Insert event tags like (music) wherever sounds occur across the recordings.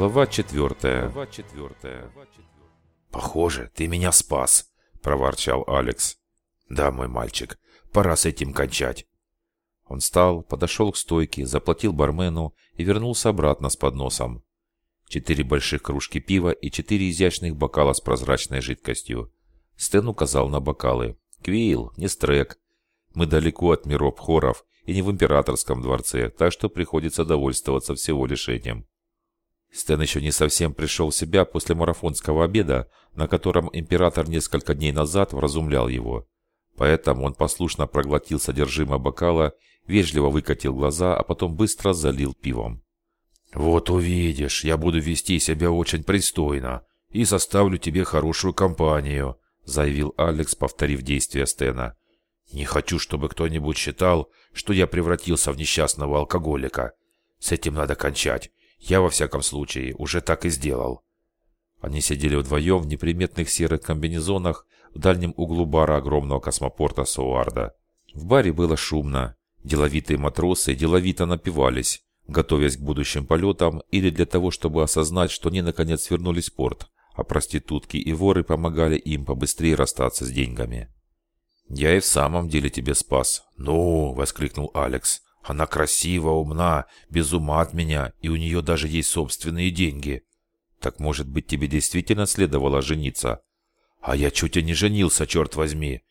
Глава четвертая. Глава четвертая. «Похоже, ты меня спас», — проворчал Алекс. «Да, мой мальчик, пора с этим кончать». Он встал, подошел к стойке, заплатил бармену и вернулся обратно с подносом. Четыре больших кружки пива и четыре изящных бокала с прозрачной жидкостью. Стэн указал на бокалы. «Квилл, не стрек. Мы далеко от миров хоров и не в императорском дворце, так что приходится довольствоваться всего лишь этим». Стэн еще не совсем пришел в себя после марафонского обеда, на котором император несколько дней назад вразумлял его. Поэтому он послушно проглотил содержимое бокала, вежливо выкатил глаза, а потом быстро залил пивом. «Вот увидишь, я буду вести себя очень пристойно и составлю тебе хорошую компанию», заявил Алекс, повторив действия Стена. «Не хочу, чтобы кто-нибудь считал, что я превратился в несчастного алкоголика. С этим надо кончать. Я, во всяком случае, уже так и сделал. Они сидели вдвоем в неприметных серых комбинезонах в дальнем углу бара огромного космопорта Суарда. В баре было шумно. Деловитые матросы деловито напивались, готовясь к будущим полетам или для того, чтобы осознать, что они наконец вернулись в порт, а проститутки и воры помогали им побыстрее расстаться с деньгами. «Я и в самом деле тебе спас». «Ну!» — воскликнул Алекс. Она красива, умна, без ума от меня, и у нее даже есть собственные деньги. Так может быть тебе действительно следовало жениться? А я чуть и не женился, черт возьми.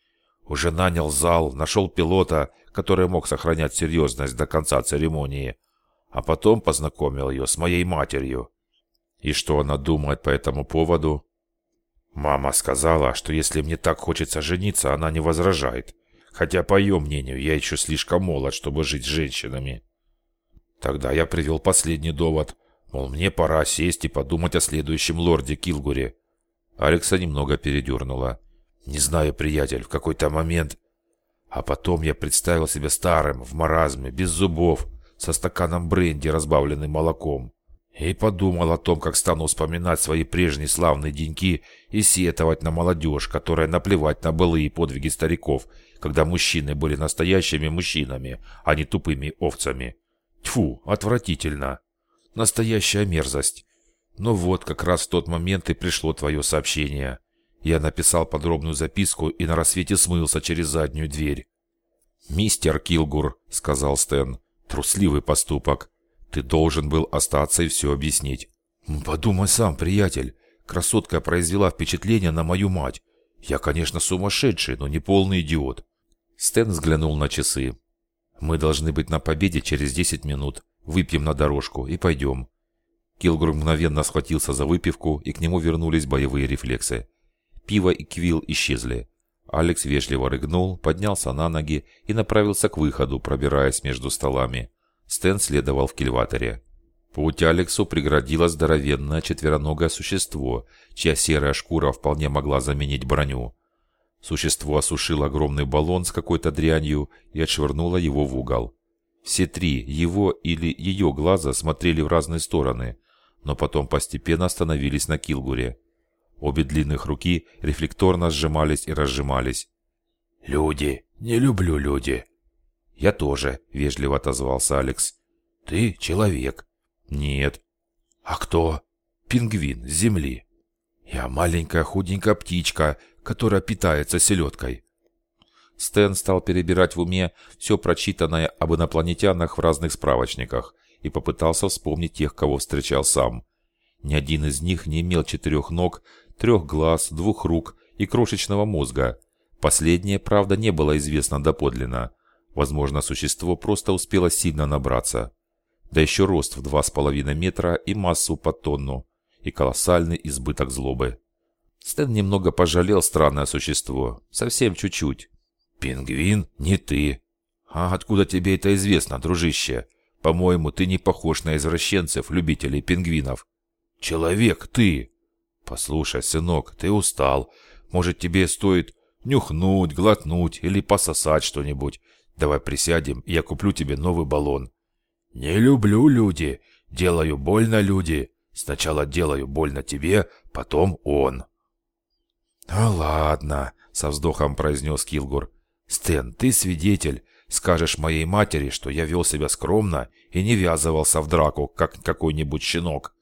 Уже нанял зал, нашел пилота, который мог сохранять серьезность до конца церемонии. А потом познакомил ее с моей матерью. И что она думает по этому поводу? Мама сказала, что если мне так хочется жениться, она не возражает. Хотя, по ее мнению, я еще слишком молод, чтобы жить с женщинами. Тогда я привел последний довод. Мол, мне пора сесть и подумать о следующем лорде Килгуре. Алекса немного передернула. Не знаю, приятель, в какой-то момент... А потом я представил себя старым, в маразме, без зубов, со стаканом бренди, разбавленным молоком. И подумал о том, как стану вспоминать свои прежние славные деньки и сетовать на молодежь, которая наплевать на былые подвиги стариков когда мужчины были настоящими мужчинами, а не тупыми овцами. Тьфу, отвратительно. Настоящая мерзость. Но вот как раз в тот момент и пришло твое сообщение. Я написал подробную записку и на рассвете смылся через заднюю дверь. «Мистер Килгур», — сказал Стэн, — «трусливый поступок. Ты должен был остаться и все объяснить». «Подумай сам, приятель. Красотка произвела впечатление на мою мать. Я, конечно, сумасшедший, но не полный идиот. Стэн взглянул на часы. «Мы должны быть на победе через 10 минут. Выпьем на дорожку и пойдем». Килгур мгновенно схватился за выпивку, и к нему вернулись боевые рефлексы. Пиво и квил исчезли. Алекс вежливо рыгнул, поднялся на ноги и направился к выходу, пробираясь между столами. Стэн следовал в кильваторе. Путь Алексу преградило здоровенное четвероногое существо, чья серая шкура вполне могла заменить броню. Существо осушило огромный баллон с какой-то дрянью и отшвырнуло его в угол. Все три, его или ее глаза, смотрели в разные стороны, но потом постепенно остановились на Килгуре. Обе длинных руки рефлекторно сжимались и разжимались. «Люди! Не люблю люди!» «Я тоже», — вежливо отозвался Алекс. «Ты человек?» «Нет». «А кто?» «Пингвин с земли». «Я маленькая худенькая птичка, которая питается селедкой. Стэн стал перебирать в уме все прочитанное об инопланетянах в разных справочниках и попытался вспомнить тех, кого встречал сам. Ни один из них не имел четырех ног, трех глаз, двух рук и крошечного мозга. Последнее, правда, не было известно доподлинно. Возможно, существо просто успело сильно набраться. Да еще рост в два с половиной метра и массу по тонну, и колоссальный избыток злобы. Стэн немного пожалел странное существо. Совсем чуть-чуть. «Пингвин? Не ты!» «А откуда тебе это известно, дружище? По-моему, ты не похож на извращенцев, любителей пингвинов». «Человек ты!» «Послушай, сынок, ты устал. Может, тебе стоит нюхнуть, глотнуть или пососать что-нибудь. Давай присядем, я куплю тебе новый баллон». «Не люблю люди. Делаю больно люди. Сначала делаю больно тебе, потом он». «Ну ладно», — со вздохом произнес Килгур. «Стэн, ты свидетель. Скажешь моей матери, что я вел себя скромно и не ввязывался в драку, как какой-нибудь щенок.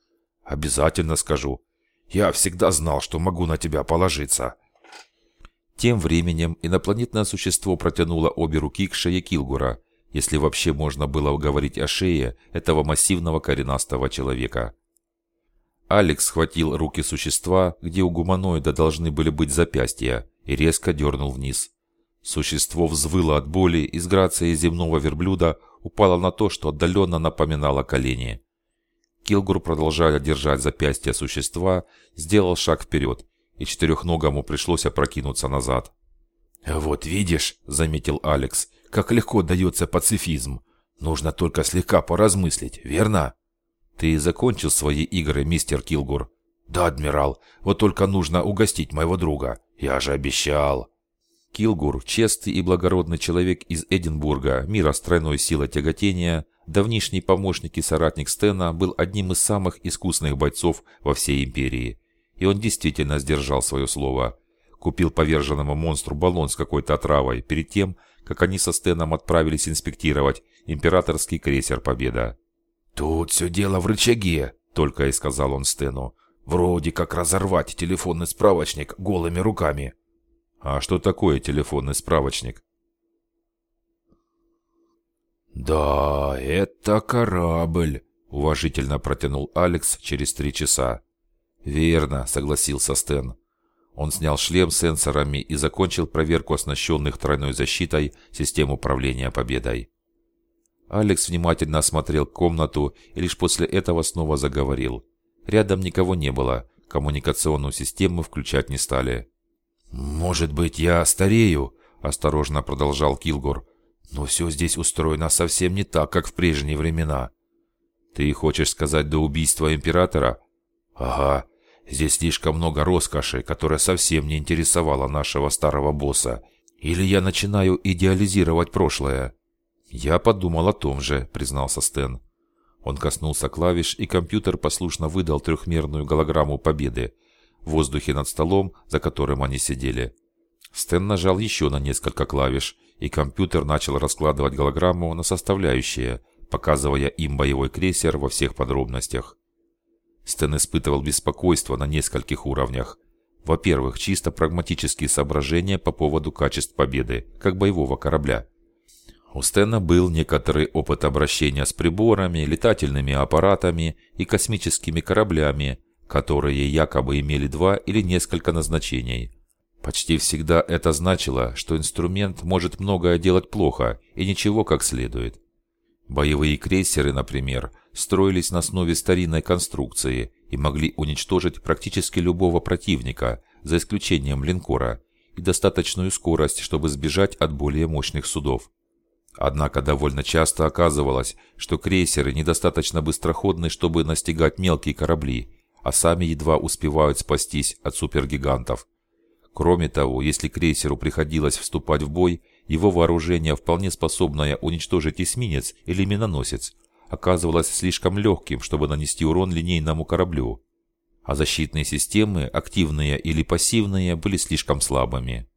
«Обязательно скажу. Я всегда знал, что могу на тебя положиться». Тем временем инопланетное существо протянуло обе руки к шее Килгура, если вообще можно было уговорить о шее этого массивного коренастого человека. Алекс схватил руки существа, где у гуманоида должны были быть запястья, и резко дернул вниз. Существо взвыло от боли и с грацией земного верблюда упало на то, что отдаленно напоминало колени. Килгур, продолжая держать запястье существа, сделал шаг вперед и четырехногому пришлось опрокинуться назад. «Вот видишь», — заметил Алекс, — «как легко дается пацифизм. Нужно только слегка поразмыслить, верно?» «Ты закончил свои игры, мистер Килгур?» «Да, адмирал. Вот только нужно угостить моего друга. Я же обещал». Килгур, честный и благородный человек из Эдинбурга, мира с тройной силой тяготения, давнишний помощник и соратник Стена, был одним из самых искусных бойцов во всей империи. И он действительно сдержал свое слово. Купил поверженному монстру баллон с какой-то отравой перед тем, как они со Стеном отправились инспектировать императорский крейсер «Победа». «Тут все дело в рычаге», — только и сказал он Стену. «Вроде как разорвать телефонный справочник голыми руками». «А что такое телефонный справочник?» «Да, это корабль», — уважительно протянул Алекс через три часа. «Верно», — согласился Стэн. Он снял шлем с сенсорами и закончил проверку оснащенных тройной защитой систем управления победой. Алекс внимательно осмотрел комнату и лишь после этого снова заговорил. Рядом никого не было, коммуникационную систему включать не стали. «Может быть, я старею?» – осторожно продолжал Килгор. «Но все здесь устроено совсем не так, как в прежние времена». «Ты хочешь сказать до убийства Императора?» «Ага. Здесь слишком много роскоши, которая совсем не интересовала нашего старого босса. Или я начинаю идеализировать прошлое?» «Я подумал о том же», — признался Стэн. Он коснулся клавиш, и компьютер послушно выдал трехмерную голограмму победы в воздухе над столом, за которым они сидели. Стэн нажал еще на несколько клавиш, и компьютер начал раскладывать голограмму на составляющие, показывая им боевой крейсер во всех подробностях. Стэн испытывал беспокойство на нескольких уровнях. Во-первых, чисто прагматические соображения по поводу качеств победы, как боевого корабля. У Стэна был некоторый опыт обращения с приборами, летательными аппаратами и космическими кораблями, которые якобы имели два или несколько назначений. Почти всегда это значило, что инструмент может многое делать плохо и ничего как следует. Боевые крейсеры, например, строились на основе старинной конструкции и могли уничтожить практически любого противника, за исключением линкора, и достаточную скорость, чтобы сбежать от более мощных судов. Однако довольно часто оказывалось, что крейсеры недостаточно быстроходны, чтобы настигать мелкие корабли, а сами едва успевают спастись от супергигантов. Кроме того, если крейсеру приходилось вступать в бой, его вооружение, вполне способное уничтожить эсминец или миноносец, оказывалось слишком легким, чтобы нанести урон линейному кораблю, а защитные системы, активные или пассивные, были слишком слабыми.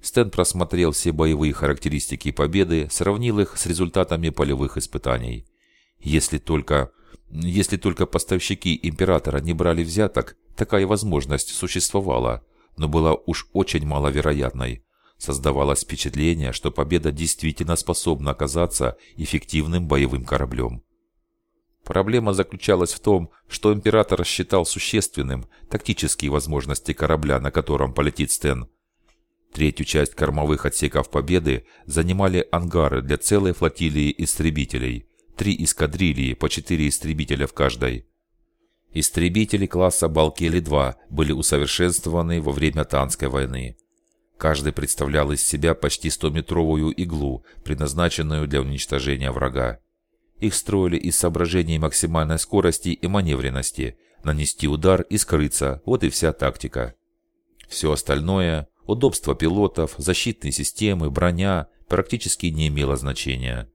Стэн просмотрел все боевые характеристики победы, сравнил их с результатами полевых испытаний. Если только... Если только поставщики Императора не брали взяток, такая возможность существовала, но была уж очень маловероятной. Создавалось впечатление, что победа действительно способна оказаться эффективным боевым кораблем. Проблема заключалась в том, что император считал существенным тактические возможности корабля, на котором полетит Стэн. Третью часть кормовых отсеков «Победы» занимали ангары для целой флотилии истребителей, три эскадрильи по четыре истребителя в каждой. Истребители класса «Балкели-2» были усовершенствованы во время Танской войны. Каждый представлял из себя почти 100-метровую иглу, предназначенную для уничтожения врага. Их строили из соображений максимальной скорости и маневренности, нанести удар и скрыться, вот и вся тактика. Все остальное – удобство пилотов, защитные системы, броня – практически не имело значения.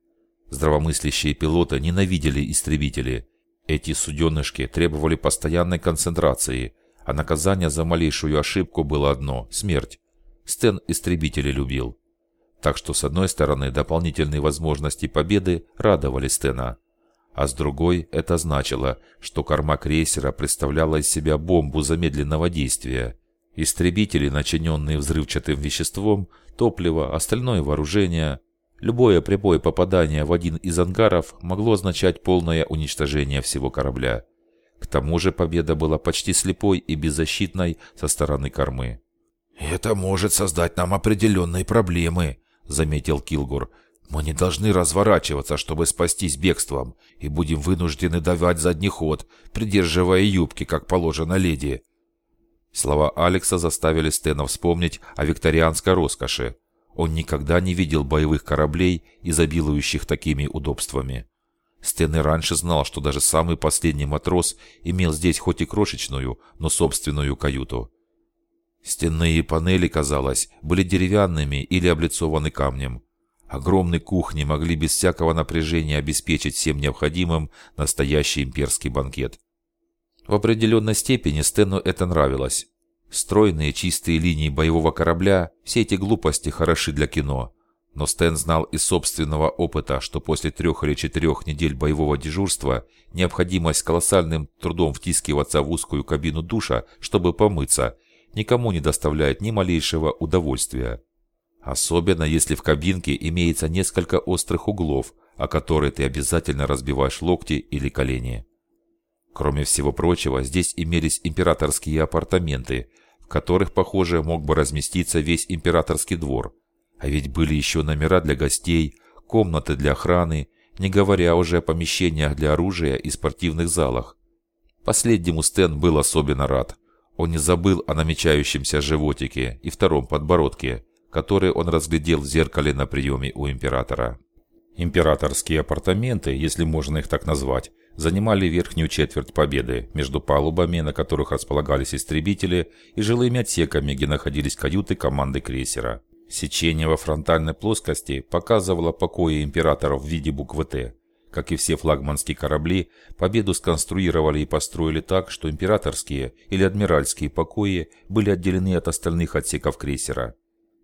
Здравомыслящие пилоты ненавидели истребители. Эти суденышки требовали постоянной концентрации, а наказание за малейшую ошибку было одно – смерть. Стэн истребители любил. Так что, с одной стороны, дополнительные возможности победы радовали Стена. а с другой это значило, что корма крейсера представляла из себя бомбу замедленного действия. Истребители, начиненные взрывчатым веществом, топливо, остальное вооружение. Любое прямое попадание в один из ангаров могло означать полное уничтожение всего корабля. К тому же победа была почти слепой и беззащитной со стороны кормы. «Это может создать нам определенные проблемы», — заметил Килгур. «Мы не должны разворачиваться, чтобы спастись бегством, и будем вынуждены давать задний ход, придерживая юбки, как положено леди». Слова Алекса заставили Стена вспомнить о викторианской роскоши. Он никогда не видел боевых кораблей, изобилующих такими удобствами. Стэн и раньше знал, что даже самый последний матрос имел здесь хоть и крошечную, но собственную каюту. Стенные панели, казалось, были деревянными или облицованы камнем. Огромные кухни могли без всякого напряжения обеспечить всем необходимым настоящий имперский банкет. В определенной степени Стэну это нравилось. Стройные чистые линии боевого корабля, все эти глупости хороши для кино. Но Стэн знал из собственного опыта, что после трех или четырех недель боевого дежурства необходимость колоссальным трудом втискиваться в узкую кабину душа, чтобы помыться, никому не доставляет ни малейшего удовольствия. Особенно если в кабинке имеется несколько острых углов, о которые ты обязательно разбиваешь локти или колени. Кроме всего прочего, здесь имелись императорские апартаменты, в которых, похоже, мог бы разместиться весь императорский двор. А ведь были еще номера для гостей, комнаты для охраны, не говоря уже о помещениях для оружия и спортивных залах. Последнему Стэн был особенно рад. Он не забыл о намечающемся животике и втором подбородке, которые он разглядел в зеркале на приеме у императора. Императорские апартаменты, если можно их так назвать, занимали верхнюю четверть победы между палубами, на которых располагались истребители, и жилыми отсеками, где находились каюты команды крейсера. Сечение во фронтальной плоскости показывало покои императора в виде буквы «Т», как и все флагманские корабли, победу сконструировали и построили так, что императорские или адмиральские покои были отделены от остальных отсеков крейсера.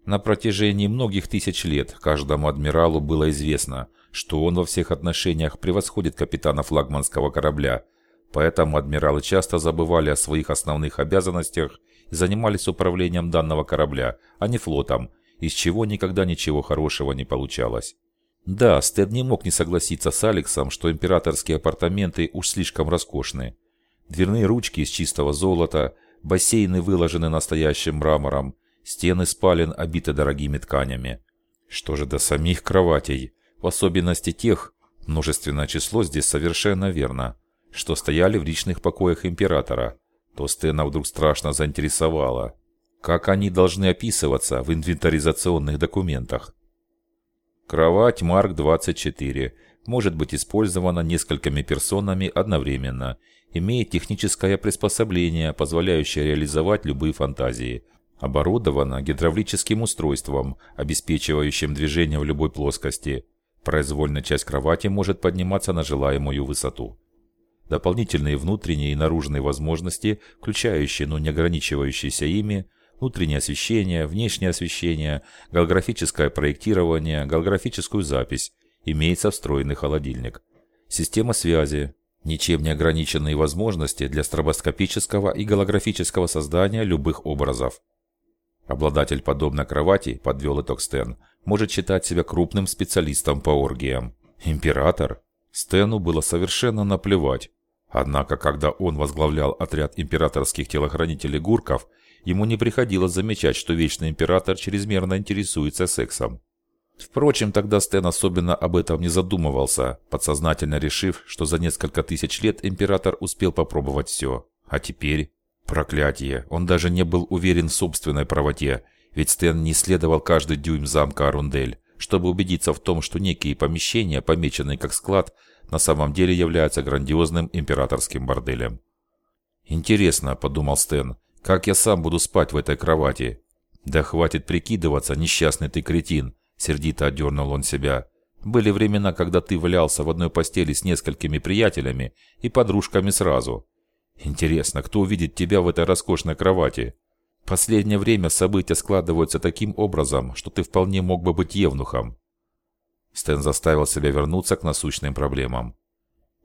На протяжении многих тысяч лет каждому адмиралу было известно, что он во всех отношениях превосходит капитана флагманского корабля, поэтому адмиралы часто забывали о своих основных обязанностях и занимались управлением данного корабля, а не флотом, из чего никогда ничего хорошего не получалось. Да, Стэд не мог не согласиться с Алексом, что императорские апартаменты уж слишком роскошны. Дверные ручки из чистого золота, бассейны выложены настоящим мрамором, стены спален обиты дорогими тканями. Что же до самих кроватей, в особенности тех, множественное число здесь совершенно верно, что стояли в личных покоях императора, то Стэна вдруг страшно заинтересовало. Как они должны описываться в инвентаризационных документах? Кровать Марк-24 может быть использована несколькими персонами одновременно, имеет техническое приспособление, позволяющее реализовать любые фантазии. Оборудована гидравлическим устройством, обеспечивающим движение в любой плоскости. Произвольная часть кровати может подниматься на желаемую высоту. Дополнительные внутренние и наружные возможности, включающие, но не ограничивающиеся ими, внутреннее освещение, внешнее освещение, голографическое проектирование, голографическую запись. Имеется встроенный холодильник. Система связи. Ничем не ограниченные возможности для стробоскопического и голографического создания любых образов. Обладатель подобной кровати, подвел итог Стэн, может считать себя крупным специалистом по оргиям. Император? Стэну было совершенно наплевать. Однако, когда он возглавлял отряд императорских телохранителей Гурков, ему не приходилось замечать, что Вечный Император чрезмерно интересуется сексом. Впрочем, тогда Стэн особенно об этом не задумывался, подсознательно решив, что за несколько тысяч лет Император успел попробовать все. А теперь... Проклятие, он даже не был уверен в собственной правоте, ведь Стэн не исследовал каждый дюйм замка Арундель, чтобы убедиться в том, что некие помещения, помеченные как склад, на самом деле являются грандиозным императорским борделем. «Интересно», — подумал Стэн, как я сам буду спать в этой кровати? Да хватит прикидываться, несчастный ты кретин, сердито отдернул он себя. Были времена, когда ты валялся в одной постели с несколькими приятелями и подружками сразу. Интересно, кто увидит тебя в этой роскошной кровати? Последнее время события складываются таким образом, что ты вполне мог бы быть евнухом. Стэн заставил себя вернуться к насущным проблемам.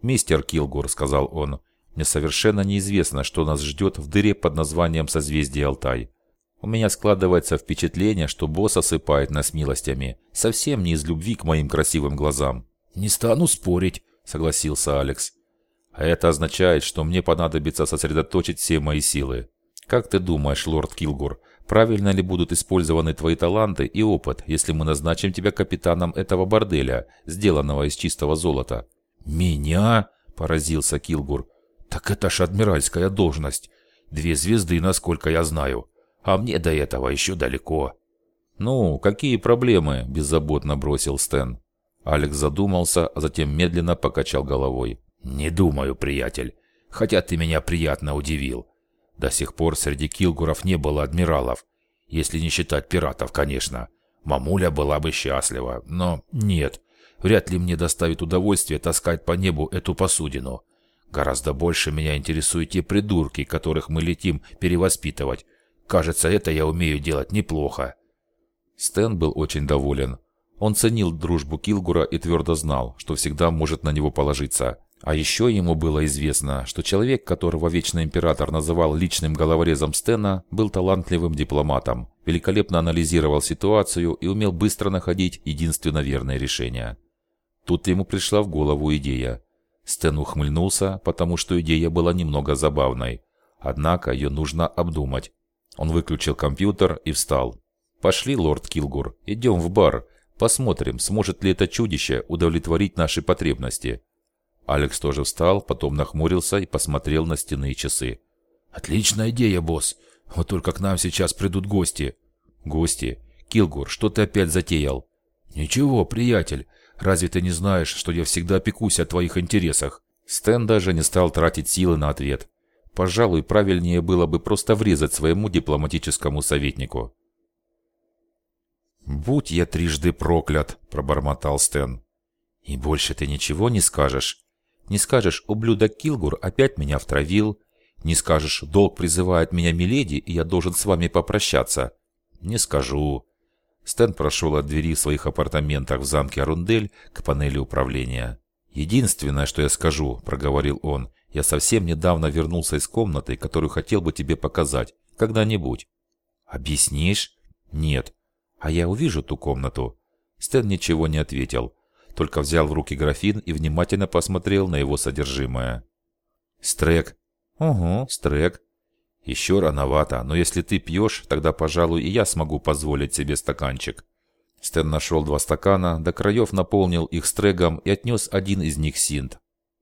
«Мистер Килгур», — сказал он, — «мне совершенно неизвестно, что нас ждет в дыре под названием «Созвездие Алтай». У меня складывается впечатление, что босс осыпает нас милостями, совсем не из любви к моим красивым глазам». «Не стану спорить», — согласился Алекс. «А это означает, что мне понадобится сосредоточить все мои силы. Как ты думаешь, лорд Килгур, правильно ли будут использованы твои таланты и опыт, если мы назначим тебя капитаном этого борделя, сделанного из чистого золота?» «Меня?» – поразился Килгур. «Так это ж адмиральская должность. Две звезды, насколько я знаю. А мне до этого еще далеко». «Ну, какие проблемы?» – беззаботно бросил Стэн. Алекс задумался, а затем медленно покачал головой. «Не думаю, приятель. Хотя ты меня приятно удивил. До сих пор среди килгуров не было адмиралов. Если не считать пиратов, конечно. Мамуля была бы счастлива, но нет. Вряд ли мне доставит удовольствие таскать по небу эту посудину. Гораздо больше меня интересуют те придурки, которых мы летим перевоспитывать. Кажется, это я умею делать неплохо. Стэн был очень доволен. Он ценил дружбу Килгура и твердо знал, что всегда может на него положиться. А еще ему было известно, что человек, которого Вечный Император называл личным головорезом Стена, был талантливым дипломатом, великолепно анализировал ситуацию и умел быстро находить единственно верное решение. Тут ему пришла в голову идея. Стэн ухмыльнулся, потому что идея была немного забавной. Однако ее нужно обдумать. Он выключил компьютер и встал. «Пошли, лорд Килгур, идем в бар. Посмотрим, сможет ли это чудище удовлетворить наши потребности». Алекс тоже встал, потом нахмурился и посмотрел на стенные часы. «Отличная идея, босс. Вот только к нам сейчас придут гости». «Гости? Килгур, что ты опять затеял?» «Ничего, приятель. Разве ты не знаешь, что я всегда пекусь о твоих интересах?» Стэн даже не стал тратить силы на ответ. Пожалуй, правильнее было бы просто врезать своему дипломатическому советнику. «Будь я трижды проклят», — пробормотал Стэн. «И больше ты ничего не скажешь? Не скажешь, ублюдок Килгур опять меня втравил? Не скажешь, долг призывает меня Миледи, и я должен с вами попрощаться?» «Не скажу. Стэн прошел от двери своих апартаментах в замке Арундель к панели управления. «Единственное, что я скажу», — проговорил он, — «я совсем недавно вернулся из комнаты, которую хотел бы тебе показать. Когда-нибудь». «Объяснишь?» «Нет». «А я увижу ту комнату». Стэн ничего не ответил, только взял в руки графин и внимательно посмотрел на его содержимое. «Стрек». «Угу, стрек. «Еще рановато, но если ты пьешь, тогда, пожалуй, и я смогу позволить себе стаканчик». Стэн нашел два стакана, до краев наполнил их стрегом и отнес один из них синт.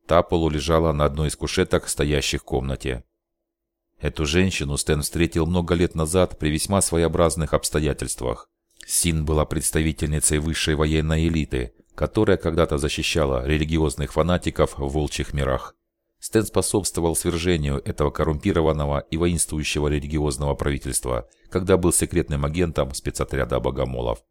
Та полулежала на одной из кушеток, стоящих в комнате. Эту женщину Стэн встретил много лет назад при весьма своеобразных обстоятельствах. Син была представительницей высшей военной элиты, которая когда-то защищала религиозных фанатиков в волчьих мирах. Стэн способствовал свержению этого коррумпированного и воинствующего религиозного правительства, когда был секретным агентом спецотряда богомолов.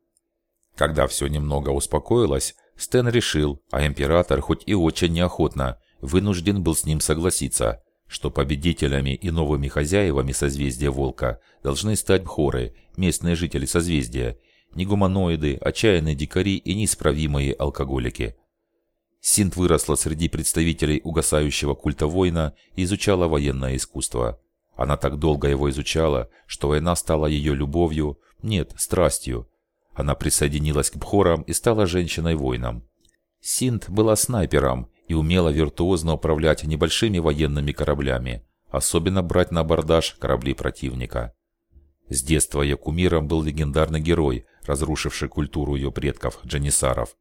Когда все немного успокоилось, Стэн решил, а император хоть и очень неохотно, вынужден был с ним согласиться, что победителями и новыми хозяевами созвездия Волка должны стать бхоры, местные жители созвездия, не гуманоиды, отчаянные дикари и неисправимые алкоголики – Синт выросла среди представителей угасающего культа воина и изучала военное искусство. Она так долго его изучала, что война стала ее любовью, нет, страстью. Она присоединилась к бхорам и стала женщиной-воином. Синт была снайпером и умела виртуозно управлять небольшими военными кораблями, особенно брать на абордаж корабли противника. С детства ее кумиром был легендарный герой, разрушивший культуру ее предков, джанисаров.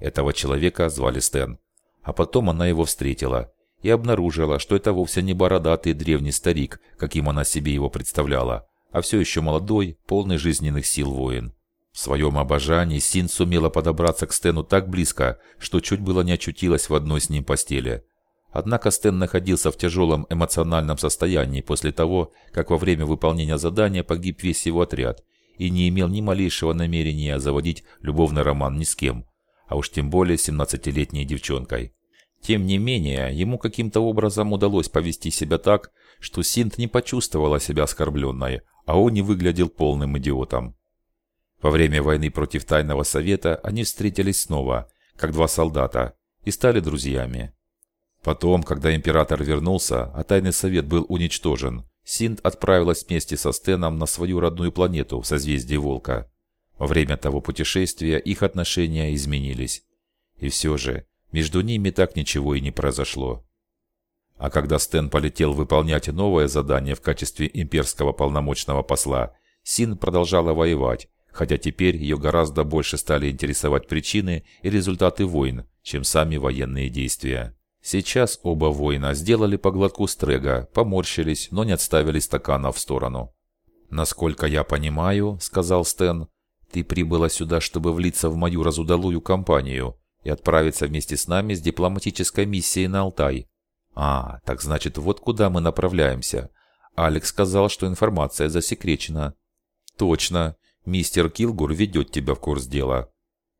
Этого человека звали Стэн. А потом она его встретила и обнаружила, что это вовсе не бородатый древний старик, каким она себе его представляла, а все еще молодой, полный жизненных сил воин. В своем обожании Син сумела подобраться к Стэну так близко, что чуть было не очутилась в одной с ним постели. Однако Стэн находился в тяжелом эмоциональном состоянии после того, как во время выполнения задания погиб весь его отряд и не имел ни малейшего намерения заводить любовный роман ни с кем, а уж тем более 17-летней девчонкой. Тем не менее, ему каким-то образом удалось повести себя так, что Синт не почувствовала себя оскорбленной, а он не выглядел полным идиотом. Во время войны против Тайного Совета они встретились снова, как два солдата, и стали друзьями. Потом, когда император вернулся, а тайный совет был уничтожен, Синд отправилась вместе со Стеном на свою родную планету в созвездии Волка. Во время того путешествия их отношения изменились. И все же, между ними так ничего и не произошло. А когда Стэн полетел выполнять новое задание в качестве имперского полномочного посла, Син продолжала воевать, хотя теперь ее гораздо больше стали интересовать причины и результаты войн, чем сами военные действия. Сейчас оба воина сделали по глотку стрега, поморщились, но не отставили стакана в сторону. «Насколько я понимаю», — сказал Стэн, — «ты прибыла сюда, чтобы влиться в мою разудалую компанию и отправиться вместе с нами с дипломатической миссией на Алтай. А, так значит, вот куда мы направляемся. Алекс сказал, что информация засекречена». «Точно. Мистер Килгур ведет тебя в курс дела».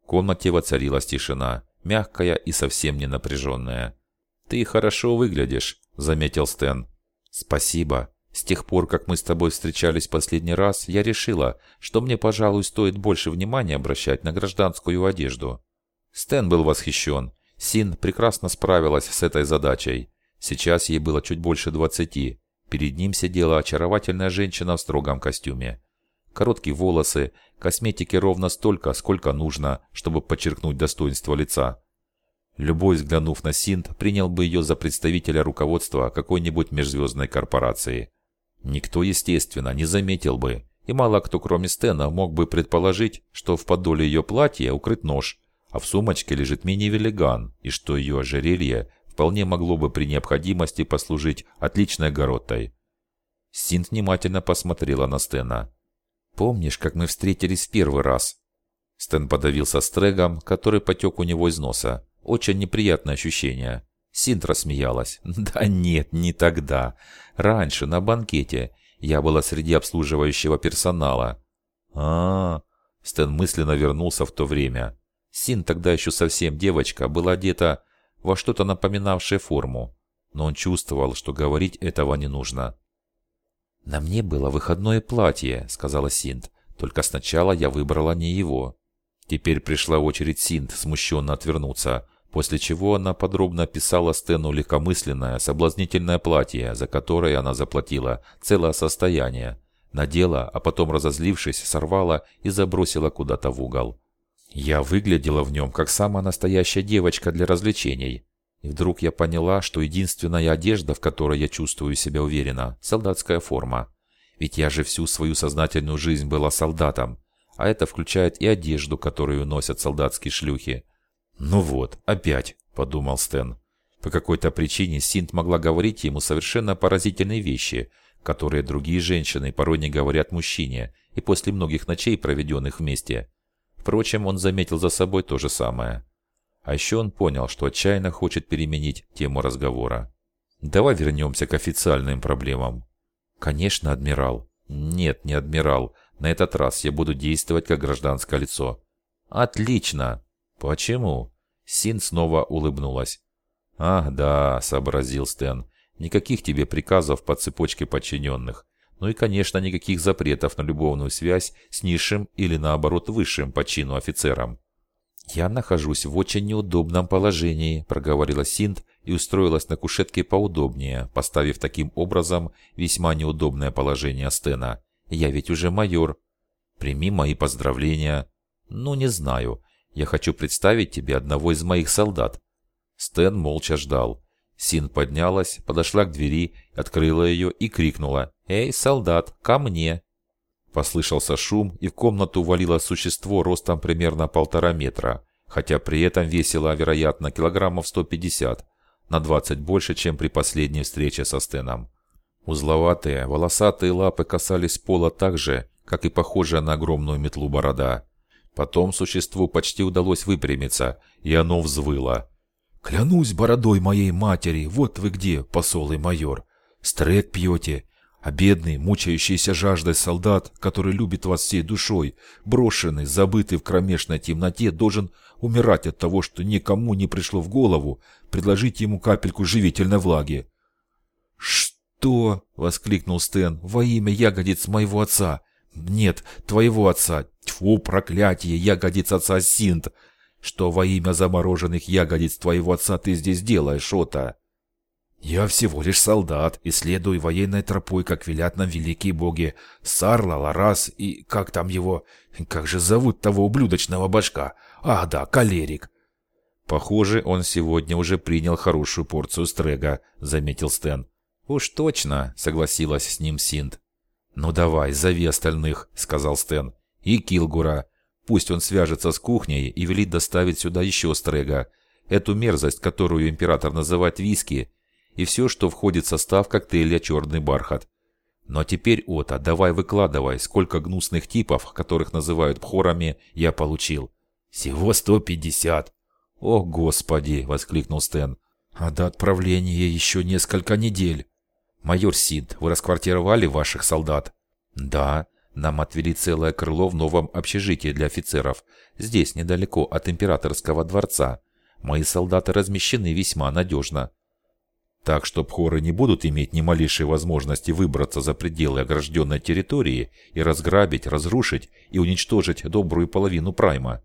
В комнате воцарилась тишина, мягкая и совсем не напряженная. «Ты хорошо выглядишь», — заметил Стэн. «Спасибо. С тех пор, как мы с тобой встречались последний раз, я решила, что мне, пожалуй, стоит больше внимания обращать на гражданскую одежду». Стэн был восхищен. Син прекрасно справилась с этой задачей. Сейчас ей было чуть больше двадцати. Перед ним сидела очаровательная женщина в строгом костюме. Короткие волосы, косметики ровно столько, сколько нужно, чтобы подчеркнуть достоинство лица. Любой, взглянув на Синт, принял бы ее за представителя руководства какой-нибудь межзвездной корпорации. Никто, естественно, не заметил бы, и мало кто, кроме Стена, мог бы предположить, что в подоле ее платья укрыт нож, а в сумочке лежит мини-велиган, и что ее ожерелье вполне могло бы при необходимости послужить отличной гороттой. Синт внимательно посмотрела на Стена. «Помнишь, как мы встретились в первый раз?» Стэн подавился стрегом, который потек у него из носа. Очень неприятное ощущение. Синтра смеялась. (laughs) «Да нет, не тогда. Раньше, на банкете. Я была среди обслуживающего персонала». А, -а, а Стэн мысленно вернулся в то время. Син тогда еще совсем девочка, была одета во что-то напоминавшее форму. Но он чувствовал, что говорить этого не нужно. «На мне было выходное платье», — сказала Синт. «Только сначала я выбрала не его». Теперь пришла очередь Синт смущенно отвернуться, после чего она подробно описала Стэну легкомысленное, соблазнительное платье, за которое она заплатила целое состояние. Надела, а потом, разозлившись, сорвала и забросила куда-то в угол. Я выглядела в нем, как самая настоящая девочка для развлечений. И вдруг я поняла, что единственная одежда, в которой я чувствую себя уверенно – солдатская форма. Ведь я же всю свою сознательную жизнь была солдатом а это включает и одежду, которую носят солдатские шлюхи. «Ну вот, опять», – подумал Стэн. По какой-то причине Синт могла говорить ему совершенно поразительные вещи, которые другие женщины порой не говорят мужчине, и после многих ночей, проведенных вместе. Впрочем, он заметил за собой то же самое. А еще он понял, что отчаянно хочет переменить тему разговора. «Давай вернемся к официальным проблемам». «Конечно, адмирал». «Нет, не адмирал. На этот раз я буду действовать как гражданское лицо. Отлично. Почему? Син снова улыбнулась. Ах, да, сообразил Стэн. Никаких тебе приказов по цепочке подчиненных. Ну и, конечно, никаких запретов на любовную связь с низшим или, наоборот, высшим по чину офицером. «Я нахожусь в очень неудобном положении», – проговорила Синт и устроилась на кушетке поудобнее, поставив таким образом весьма неудобное положение Стена. Я ведь уже майор. Прими мои поздравления. Ну, не знаю. Я хочу представить тебе одного из моих солдат. Стэн молча ждал. Син поднялась, подошла к двери, открыла ее и крикнула. «Эй, солдат, ко мне!» Послышался шум, и в комнату валило существо ростом примерно полтора метра, хотя при этом весило, вероятно, килограммов 150, на 20 больше, чем при последней встрече со Стэном. Узловатые, волосатые лапы касались пола так же, как и похожая на огромную метлу борода. Потом существу почти удалось выпрямиться, и оно взвыло. «Клянусь бородой моей матери, вот вы где, посол и майор. Стрек пьете, а бедный, мучающийся жаждой солдат, который любит вас всей душой, брошенный, забытый в кромешной темноте, должен умирать от того, что никому не пришло в голову предложить ему капельку живительной влаги. «Что?» Воскликнул Стэн. «Во имя ягодиц моего отца!» «Нет, твоего отца! Тьфу, проклятие, ягодиц отца Синт! Что во имя замороженных ягодиц твоего отца ты здесь делаешь, Ота?» Я всего лишь солдат, исследую военной тропой, как велят нам великие боги. Сарла, Ларас и... как там его... как же зовут того ублюдочного башка? Ах да, Калерик. Похоже, он сегодня уже принял хорошую порцию стрега, заметил Стэн. Уж точно, согласилась с ним Синт. Ну давай, зови остальных, сказал Стэн. И Килгура. Пусть он свяжется с кухней и велит доставить сюда еще стрега. Эту мерзость, которую император называет виски, и все, что входит в состав коктейля «Черный бархат». Но теперь, Ота, давай выкладывай, сколько гнусных типов, которых называют пхорами, я получил. Всего 150. О, господи, воскликнул Стэн. А до отправления еще несколько недель. Майор Сид, вы расквартировали ваших солдат? Да, нам отвели целое крыло в новом общежитии для офицеров, здесь, недалеко от императорского дворца. Мои солдаты размещены весьма надежно. Так что пхоры не будут иметь ни малейшей возможности выбраться за пределы огражденной территории и разграбить, разрушить и уничтожить добрую половину прайма.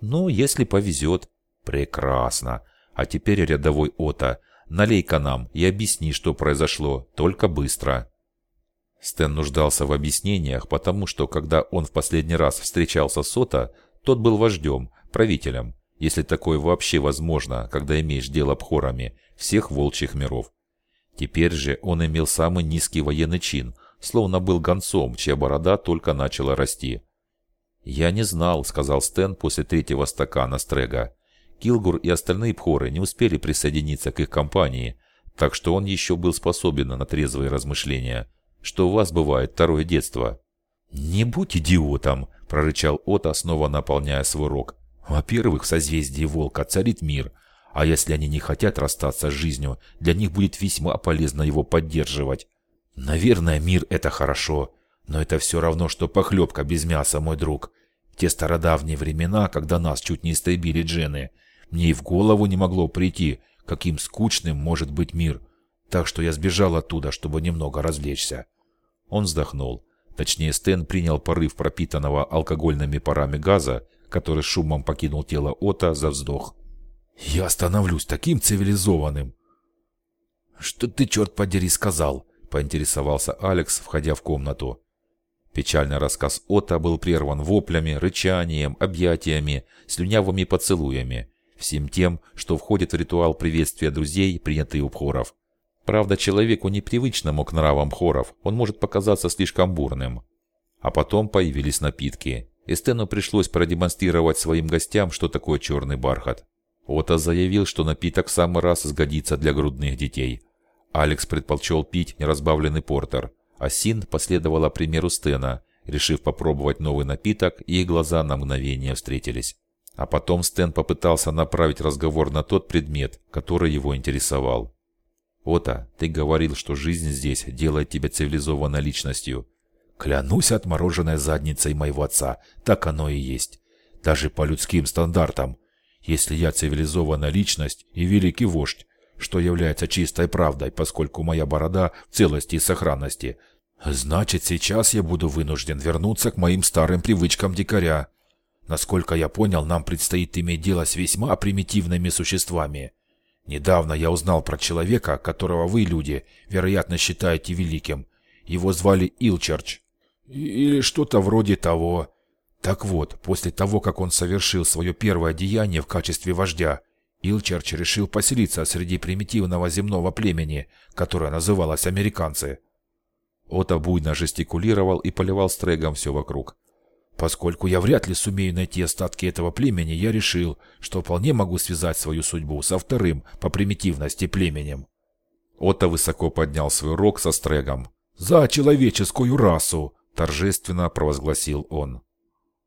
Ну, если повезет. Прекрасно. А теперь, рядовой Ота, налей-ка нам и объясни, что произошло, только быстро. Стэн нуждался в объяснениях, потому что, когда он в последний раз встречался с Ота, тот был вождем, правителем, если такое вообще возможно, когда имеешь дело пхорами, всех волчьих миров. Теперь же он имел самый низкий военный чин, словно был гонцом, чья борода только начала расти. «Я не знал», — сказал Стэн после третьего стакана Стрега. Килгур и остальные пхоры не успели присоединиться к их компании, так что он еще был способен на трезвые размышления. Что у вас бывает второе детство? «Не будь идиотом!» – прорычал Ота, снова наполняя свой рог. «Во-первых, в созвездии Волка царит мир, а если они не хотят расстаться с жизнью, для них будет весьма полезно его поддерживать. Наверное, мир – это хорошо, но это все равно, что похлебка без мяса, мой друг. те стародавние времена, когда нас чуть не истребили джены – мне и в голову не могло прийти, каким скучным может быть мир. Так что я сбежал оттуда, чтобы немного развлечься. Он вздохнул. Точнее, Стэн принял порыв пропитанного алкогольными парами газа, который шумом покинул тело Ота за вздох. «Я становлюсь таким цивилизованным!» «Что ты, черт подери, сказал?» – поинтересовался Алекс, входя в комнату. Печальный рассказ Ота был прерван воплями, рычанием, объятиями, слюнявыми поцелуями всем тем, что входит в ритуал приветствия друзей, принятый у пхоров. Правда, человеку непривычному к нравам хоров, он может показаться слишком бурным. А потом появились напитки. Эстену пришлось продемонстрировать своим гостям, что такое черный бархат. Ота заявил, что напиток в самый раз сгодится для грудных детей. Алекс предпочел пить неразбавленный портер, а Син последовала примеру Стена, решив попробовать новый напиток, и их глаза на мгновение встретились. А потом Стэн попытался направить разговор на тот предмет, который его интересовал. «Ота, ты говорил, что жизнь здесь делает тебя цивилизованной личностью». «Клянусь отмороженной задницей моего отца, так оно и есть. Даже по людским стандартам. Если я цивилизованная личность и великий вождь, что является чистой правдой, поскольку моя борода в целости и сохранности, значит сейчас я буду вынужден вернуться к моим старым привычкам дикаря, Насколько я понял, нам предстоит иметь дело с весьма примитивными существами. Недавно я узнал про человека, которого вы, люди, вероятно, считаете великим. Его звали Илчерч. Или что-то вроде того. Так вот, после того, как он совершил свое первое деяние в качестве вождя, Илчерч решил поселиться среди примитивного земного племени, которое называлось американцы. Ота буйно жестикулировал и поливал стрегом все вокруг. Поскольку я вряд ли сумею найти остатки этого племени, я решил, что вполне могу связать свою судьбу со вторым по примитивности племенем. Отто высоко поднял свой рог со стрегом. «За человеческую расу!» – торжественно провозгласил он.